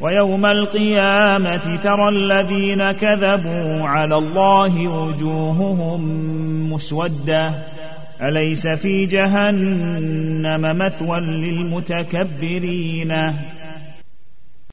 ويوم القيامة ترى الذين كذبوا على الله وجوههم مسودة. أليس في جهنم مثوى للمتكبرين؟